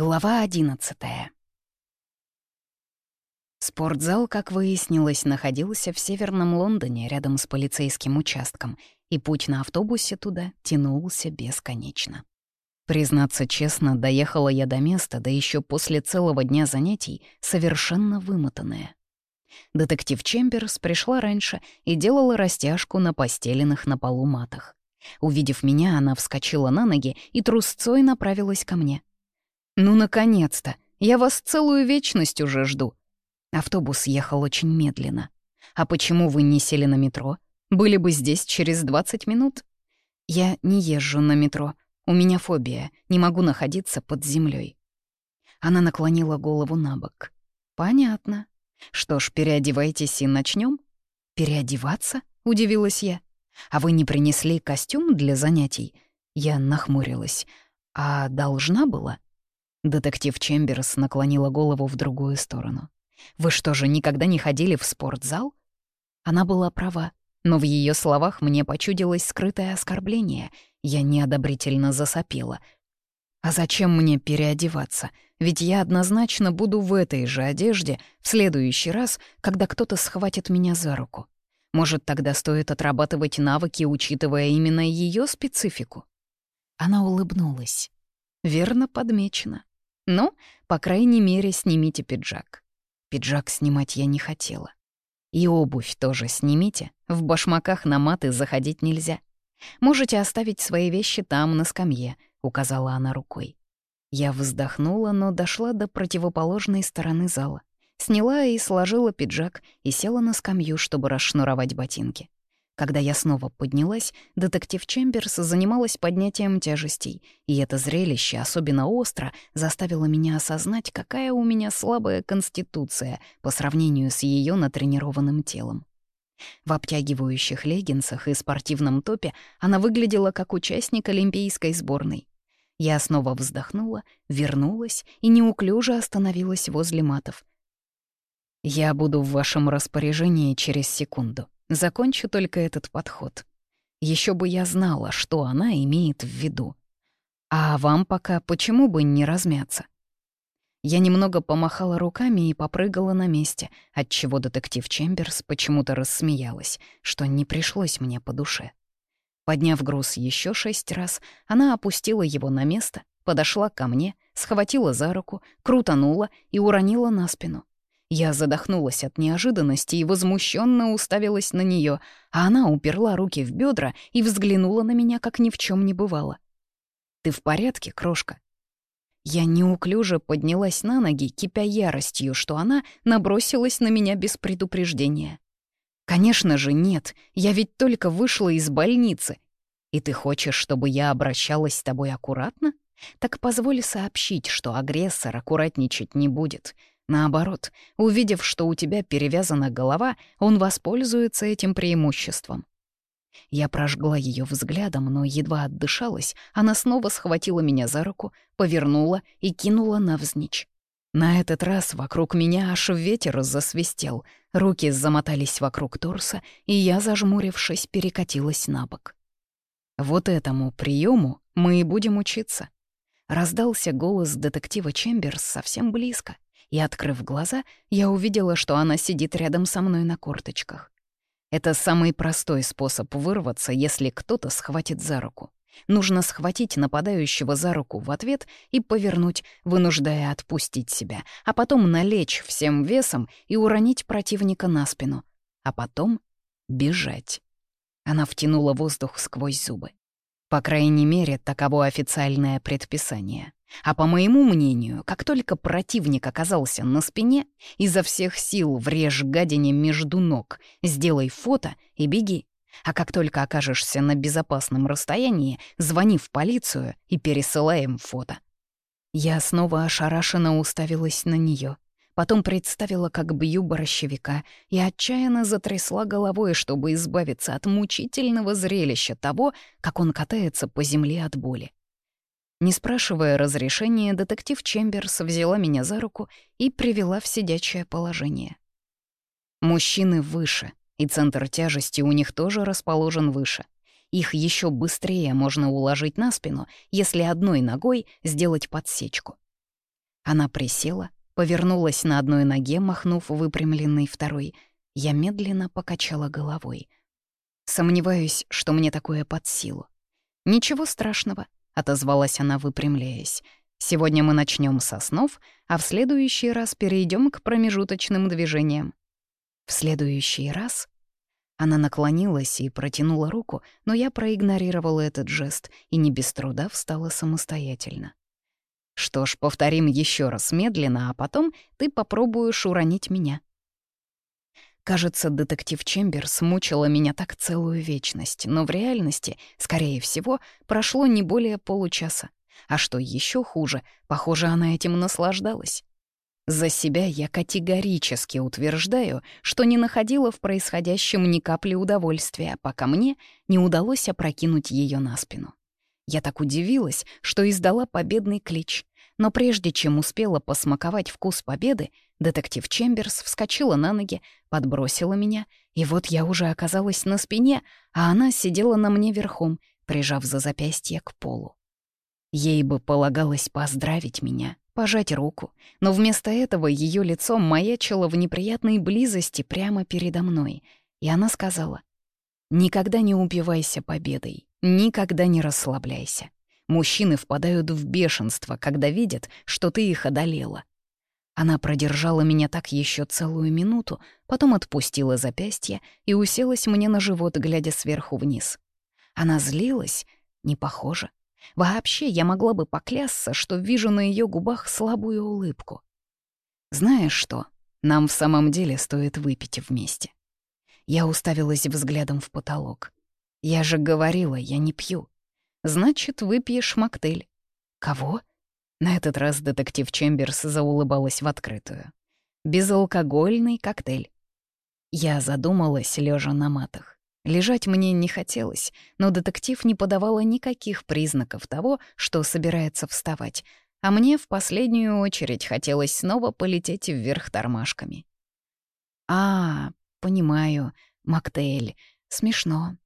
Глава одиннадцатая. Спортзал, как выяснилось, находился в Северном Лондоне рядом с полицейским участком, и путь на автобусе туда тянулся бесконечно. Признаться честно, доехала я до места, да еще после целого дня занятий, совершенно вымотанная. Детектив Чемберс пришла раньше и делала растяжку на постеленных на полу матах. Увидев меня, она вскочила на ноги и трусцой направилась ко мне — «Ну, наконец-то! Я вас целую вечность уже жду!» Автобус ехал очень медленно. «А почему вы не сели на метро? Были бы здесь через 20 минут?» «Я не езжу на метро. У меня фобия. Не могу находиться под землей. Она наклонила голову на бок. «Понятно. Что ж, переодевайтесь и начнем. «Переодеваться?» — удивилась я. «А вы не принесли костюм для занятий?» Я нахмурилась. «А должна была?» Детектив Чемберс наклонила голову в другую сторону. «Вы что же, никогда не ходили в спортзал?» Она была права, но в ее словах мне почудилось скрытое оскорбление. Я неодобрительно засопела. «А зачем мне переодеваться? Ведь я однозначно буду в этой же одежде в следующий раз, когда кто-то схватит меня за руку. Может, тогда стоит отрабатывать навыки, учитывая именно ее специфику?» Она улыбнулась. Верно подмечено. Ну, по крайней мере, снимите пиджак. Пиджак снимать я не хотела. И обувь тоже снимите. В башмаках на маты заходить нельзя. Можете оставить свои вещи там, на скамье, — указала она рукой. Я вздохнула, но дошла до противоположной стороны зала. Сняла и сложила пиджак и села на скамью, чтобы расшнуровать ботинки. Когда я снова поднялась, детектив Чемберс занималась поднятием тяжестей, и это зрелище особенно остро заставило меня осознать, какая у меня слабая конституция по сравнению с ее натренированным телом. В обтягивающих леггинсах и спортивном топе она выглядела как участник олимпийской сборной. Я снова вздохнула, вернулась и неуклюже остановилась возле матов. «Я буду в вашем распоряжении через секунду», Закончу только этот подход. Еще бы я знала, что она имеет в виду. А вам пока почему бы не размяться? Я немного помахала руками и попрыгала на месте, отчего детектив Чемберс почему-то рассмеялась, что не пришлось мне по душе. Подняв груз еще шесть раз, она опустила его на место, подошла ко мне, схватила за руку, крутанула и уронила на спину. Я задохнулась от неожиданности и возмущенно уставилась на нее, а она уперла руки в бедра и взглянула на меня, как ни в чем не бывало. «Ты в порядке, крошка?» Я неуклюже поднялась на ноги, кипя яростью, что она набросилась на меня без предупреждения. «Конечно же нет, я ведь только вышла из больницы. И ты хочешь, чтобы я обращалась с тобой аккуратно? Так позволь сообщить, что агрессор аккуратничать не будет. Наоборот, увидев, что у тебя перевязана голова, он воспользуется этим преимуществом. Я прожгла ее взглядом, но едва отдышалась, она снова схватила меня за руку, повернула и кинула навзничь. На этот раз вокруг меня аж ветер засвистел, руки замотались вокруг торса, и я, зажмурившись, перекатилась на бок. Вот этому приему мы и будем учиться. Раздался голос детектива Чемберс совсем близко — и, открыв глаза, я увидела, что она сидит рядом со мной на корточках. Это самый простой способ вырваться, если кто-то схватит за руку. Нужно схватить нападающего за руку в ответ и повернуть, вынуждая отпустить себя, а потом налечь всем весом и уронить противника на спину. А потом бежать. Она втянула воздух сквозь зубы. По крайней мере, таково официальное предписание. А по моему мнению, как только противник оказался на спине, изо всех сил врежь гадине между ног, сделай фото и беги. А как только окажешься на безопасном расстоянии, звони в полицию и пересылай им фото. Я снова ошарашенно уставилась на нее. Потом представила, как бью борщевика, и отчаянно затрясла головой, чтобы избавиться от мучительного зрелища того, как он катается по земле от боли. Не спрашивая разрешения, детектив Чемберс взяла меня за руку и привела в сидячее положение. Мужчины выше, и центр тяжести у них тоже расположен выше. Их еще быстрее можно уложить на спину, если одной ногой сделать подсечку. Она присела, повернулась на одной ноге, махнув выпрямленной второй. Я медленно покачала головой. Сомневаюсь, что мне такое под силу. «Ничего страшного», — отозвалась она, выпрямляясь. «Сегодня мы начнем со снов, а в следующий раз перейдем к промежуточным движениям». «В следующий раз?» Она наклонилась и протянула руку, но я проигнорировала этот жест и не без труда встала самостоятельно. «Что ж, повторим еще раз медленно, а потом ты попробуешь уронить меня». Кажется, детектив Чемберс мучила меня так целую вечность, но в реальности, скорее всего, прошло не более получаса. А что еще хуже, похоже, она этим наслаждалась. За себя я категорически утверждаю, что не находила в происходящем ни капли удовольствия, пока мне не удалось опрокинуть ее на спину. Я так удивилась, что издала победный клич. Но прежде чем успела посмаковать вкус победы, детектив Чемберс вскочила на ноги, подбросила меня, и вот я уже оказалась на спине, а она сидела на мне верхом, прижав за запястье к полу. Ей бы полагалось поздравить меня, пожать руку, но вместо этого ее лицо маячило в неприятной близости прямо передо мной, и она сказала, «Никогда не упивайся победой, никогда не расслабляйся. Мужчины впадают в бешенство, когда видят, что ты их одолела». Она продержала меня так еще целую минуту, потом отпустила запястье и уселась мне на живот, глядя сверху вниз. Она злилась? Не похоже. Вообще, я могла бы поклясться, что вижу на ее губах слабую улыбку. Знаешь что, нам в самом деле стоит выпить вместе. Я уставилась взглядом в потолок. Я же говорила, я не пью. Значит, выпьешь моктейль. Кого? На этот раз детектив Чемберс заулыбалась в открытую. Безалкогольный коктейль. Я задумалась, лежа на матах. Лежать мне не хотелось, но детектив не подавала никаких признаков того, что собирается вставать, а мне в последнюю очередь хотелось снова полететь вверх тормашками. «А, понимаю, моктейль. Смешно».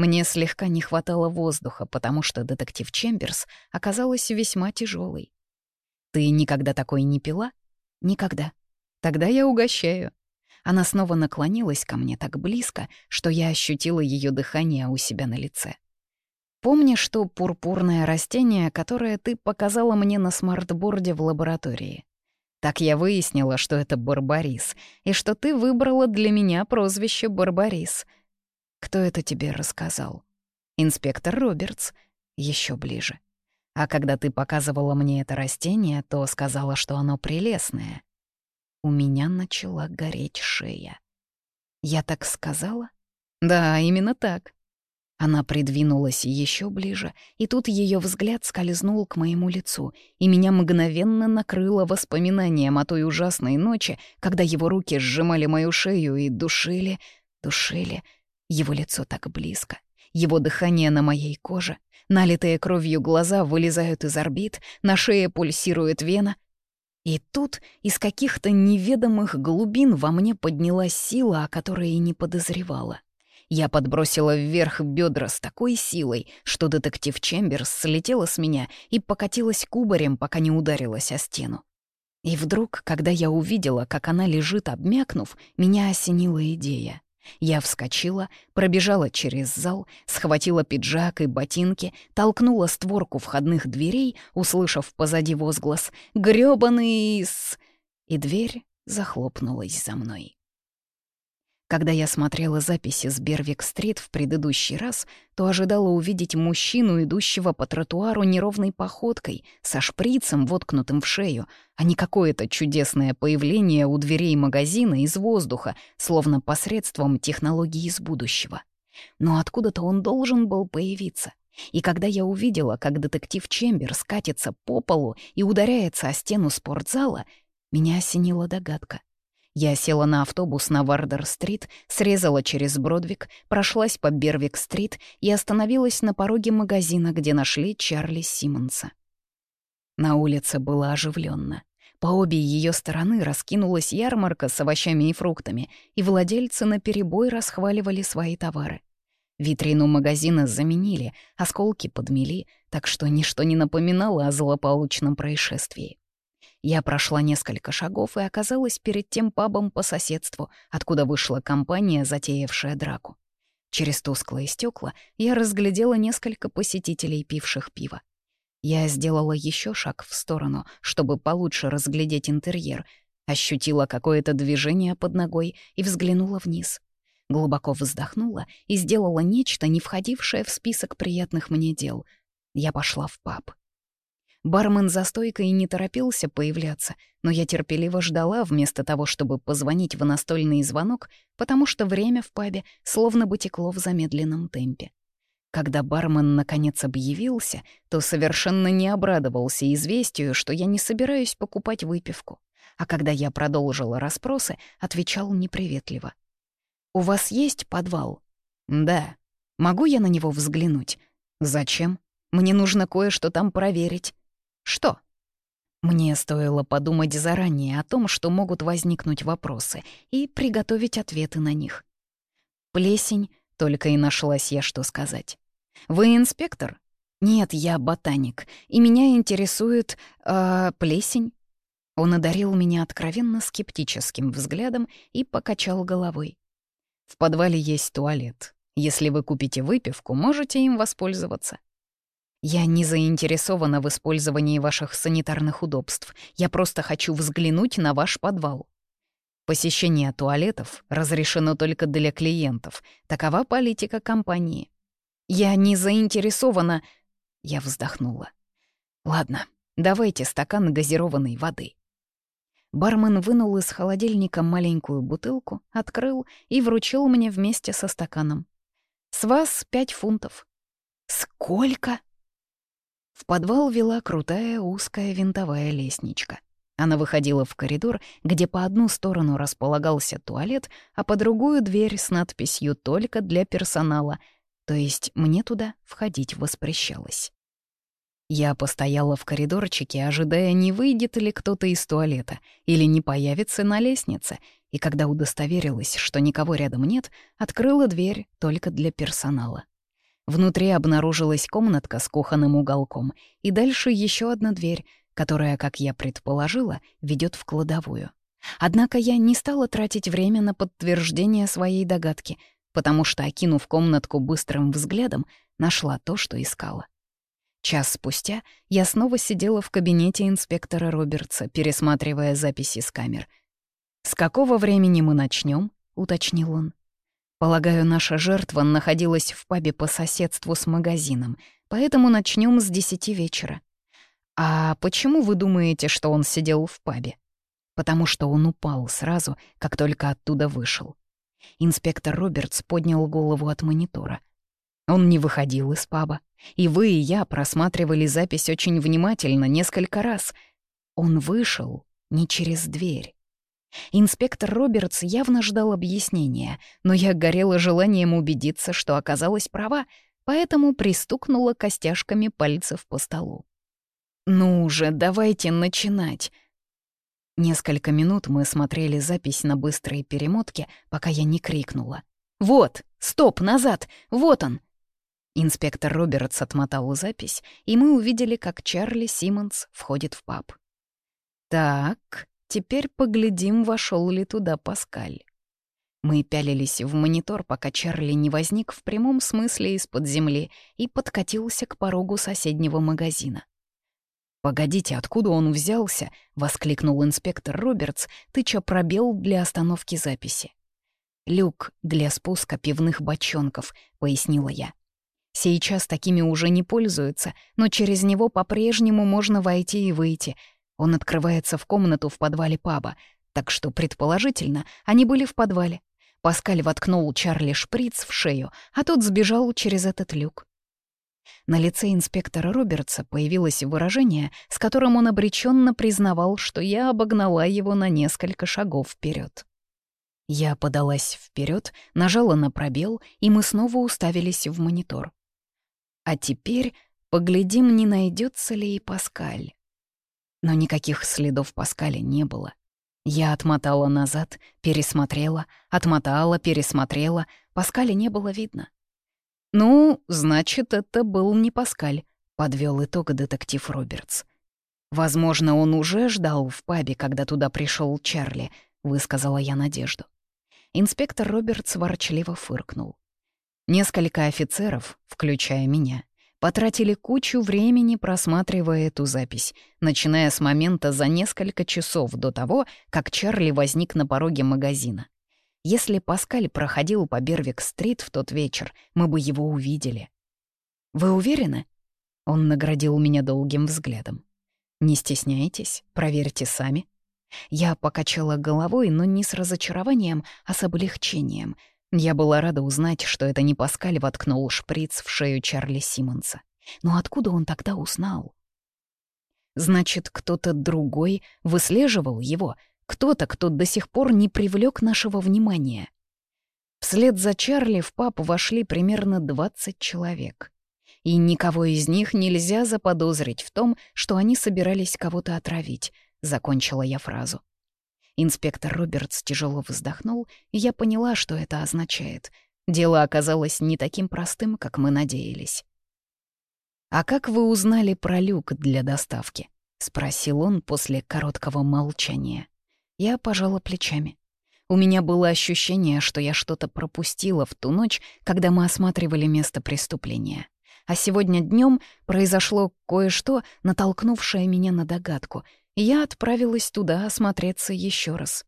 Мне слегка не хватало воздуха, потому что детектив Чемберс оказалась весьма тяжелой. «Ты никогда такой не пила?» «Никогда. Тогда я угощаю». Она снова наклонилась ко мне так близко, что я ощутила ее дыхание у себя на лице. «Помнишь то пурпурное растение, которое ты показала мне на смартборде в лаборатории? Так я выяснила, что это барбарис, и что ты выбрала для меня прозвище Барбарис. Кто это тебе рассказал? Инспектор Робертс. Еще ближе. А когда ты показывала мне это растение, то сказала, что оно прелестное. У меня начала гореть шея. Я так сказала? Да, именно так. Она придвинулась еще ближе, и тут ее взгляд скользнул к моему лицу, и меня мгновенно накрыло воспоминанием о той ужасной ночи, когда его руки сжимали мою шею и душили, душили. Его лицо так близко, его дыхание на моей коже, налитые кровью глаза вылезают из орбит, на шее пульсирует вена — и тут из каких-то неведомых глубин во мне поднялась сила, о которой и не подозревала. Я подбросила вверх бедра с такой силой, что детектив Чемберс слетела с меня и покатилась кубарем, пока не ударилась о стену. И вдруг, когда я увидела, как она лежит, обмякнув, меня осенила идея. Я вскочила, пробежала через зал, схватила пиджак и ботинки, толкнула створку входных дверей, услышав позади возглас «Грёбаный с...» И дверь захлопнулась за мной. Когда я смотрела записи с Бервик-стрит в предыдущий раз, то ожидала увидеть мужчину, идущего по тротуару неровной походкой, со шприцем, воткнутым в шею, а не какое-то чудесное появление у дверей магазина из воздуха, словно посредством технологии из будущего. Но откуда-то он должен был появиться. И когда я увидела, как детектив Чембер скатится по полу и ударяется о стену спортзала, меня осенила догадка — я села на автобус на Вардер-стрит, срезала через Бродвик, прошлась по Бервик-стрит и остановилась на пороге магазина, где нашли Чарли Симмонса. На улице было оживленно. По обе ее стороны раскинулась ярмарка с овощами и фруктами, и владельцы наперебой расхваливали свои товары. Витрину магазина заменили, осколки подмели, так что ничто не напоминало о злополучном происшествии. Я прошла несколько шагов и оказалась перед тем пабом по соседству, откуда вышла компания, затеявшая драку. Через тусклые стекла я разглядела несколько посетителей, пивших пиво. Я сделала еще шаг в сторону, чтобы получше разглядеть интерьер, ощутила какое-то движение под ногой и взглянула вниз. Глубоко вздохнула и сделала нечто, не входившее в список приятных мне дел. Я пошла в паб. Бармен за стойкой не торопился появляться, но я терпеливо ждала вместо того, чтобы позвонить в настольный звонок, потому что время в пабе словно бы текло в замедленном темпе. Когда бармен наконец объявился, то совершенно не обрадовался известию, что я не собираюсь покупать выпивку. А когда я продолжила расспросы, отвечал неприветливо. «У вас есть подвал?» «Да». «Могу я на него взглянуть?» «Зачем? Мне нужно кое-что там проверить». Что? Мне стоило подумать заранее о том, что могут возникнуть вопросы, и приготовить ответы на них. Плесень, только и нашлась я, что сказать. «Вы инспектор?» «Нет, я ботаник, и меня интересует... Э, плесень». Он одарил меня откровенно скептическим взглядом и покачал головой. «В подвале есть туалет. Если вы купите выпивку, можете им воспользоваться. Я не заинтересована в использовании ваших санитарных удобств. Я просто хочу взглянуть на ваш подвал. Посещение туалетов разрешено только для клиентов. Такова политика компании. Я не заинтересована... Я вздохнула. Ладно, давайте стакан газированной воды. Бармен вынул из холодильника маленькую бутылку, открыл и вручил мне вместе со стаканом. «С вас пять фунтов». «Сколько?» В подвал вела крутая узкая винтовая лестничка. Она выходила в коридор, где по одну сторону располагался туалет, а по другую — дверь с надписью «Только для персонала», то есть мне туда входить воспрещалось. Я постояла в коридорчике, ожидая, не выйдет ли кто-то из туалета или не появится на лестнице, и когда удостоверилась, что никого рядом нет, открыла дверь только для персонала. Внутри обнаружилась комнатка с кухонным уголком, и дальше еще одна дверь, которая, как я предположила, ведет в кладовую. Однако я не стала тратить время на подтверждение своей догадки, потому что, окинув комнатку быстрым взглядом, нашла то, что искала. Час спустя я снова сидела в кабинете инспектора Робертса, пересматривая записи с камер. «С какого времени мы начнем? уточнил он. Полагаю, наша жертва находилась в пабе по соседству с магазином, поэтому начнем с десяти вечера. А почему вы думаете, что он сидел в пабе? Потому что он упал сразу, как только оттуда вышел. Инспектор Робертс поднял голову от монитора. Он не выходил из паба. И вы, и я просматривали запись очень внимательно несколько раз. Он вышел не через дверь. Инспектор Робертс явно ждал объяснения, но я горела желанием убедиться, что оказалась права, поэтому пристукнула костяшками пальцев по столу. «Ну уже давайте начинать!» Несколько минут мы смотрели запись на быстрые перемотки, пока я не крикнула. «Вот! Стоп! Назад! Вот он!» Инспектор Робертс отмотал запись, и мы увидели, как Чарли Симмонс входит в паб. «Так», Теперь поглядим, вошел ли туда Паскаль. Мы пялились в монитор, пока Чарли не возник в прямом смысле из-под земли и подкатился к порогу соседнего магазина. «Погодите, откуда он взялся?» — воскликнул инспектор Робертс, тыча пробел для остановки записи. «Люк для спуска пивных бочонков», — пояснила я. «Сейчас такими уже не пользуются, но через него по-прежнему можно войти и выйти, он открывается в комнату в подвале паба, так что, предположительно, они были в подвале. Паскаль воткнул Чарли шприц в шею, а тот сбежал через этот люк. На лице инспектора Робертса появилось выражение, с которым он обреченно признавал, что я обогнала его на несколько шагов вперед. Я подалась вперед, нажала на пробел, и мы снова уставились в монитор. А теперь поглядим, не найдется ли и Паскаль. Но никаких следов Паскаля не было. Я отмотала назад, пересмотрела, отмотала, пересмотрела. Паскаля не было видно. «Ну, значит, это был не Паскаль», — подвел итог детектив Робертс. «Возможно, он уже ждал в пабе, когда туда пришел Чарли», — высказала я надежду. Инспектор Робертс ворчливо фыркнул. Несколько офицеров, включая меня, потратили кучу времени, просматривая эту запись, начиная с момента за несколько часов до того, как Чарли возник на пороге магазина. Если Паскаль проходил по Бервик-стрит в тот вечер, мы бы его увидели. «Вы уверены?» Он наградил меня долгим взглядом. «Не стесняйтесь, проверьте сами». Я покачала головой, но не с разочарованием, а с облегчением. Я была рада узнать, что это не Паскаль воткнул шприц в шею Чарли Симмонса. Но откуда он тогда узнал? Значит, кто-то другой выслеживал его — кто-то, кто до сих пор не привлек нашего внимания. Вслед за Чарли в паб вошли примерно 20 человек. И никого из них нельзя заподозрить в том, что они собирались кого-то отравить, закончила я фразу. Инспектор Робертс тяжело вздохнул, и я поняла, что это означает. Дело оказалось не таким простым, как мы надеялись. «А как вы узнали про люк для доставки?» — спросил он после короткого молчания. Я пожала плечами. У меня было ощущение, что я что-то пропустила в ту ночь, когда мы осматривали место преступления. А сегодня днем произошло кое-что, натолкнувшее меня на догадку, я отправилась туда осмотреться еще раз.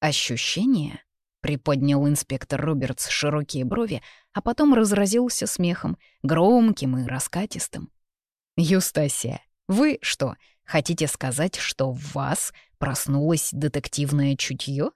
«Ощущение?» — приподнял инспектор Робертс широкие брови, а потом разразился смехом, громким и раскатистым. «Юстасия, вы что, хотите сказать, что в вас Проснулось детективное чутье?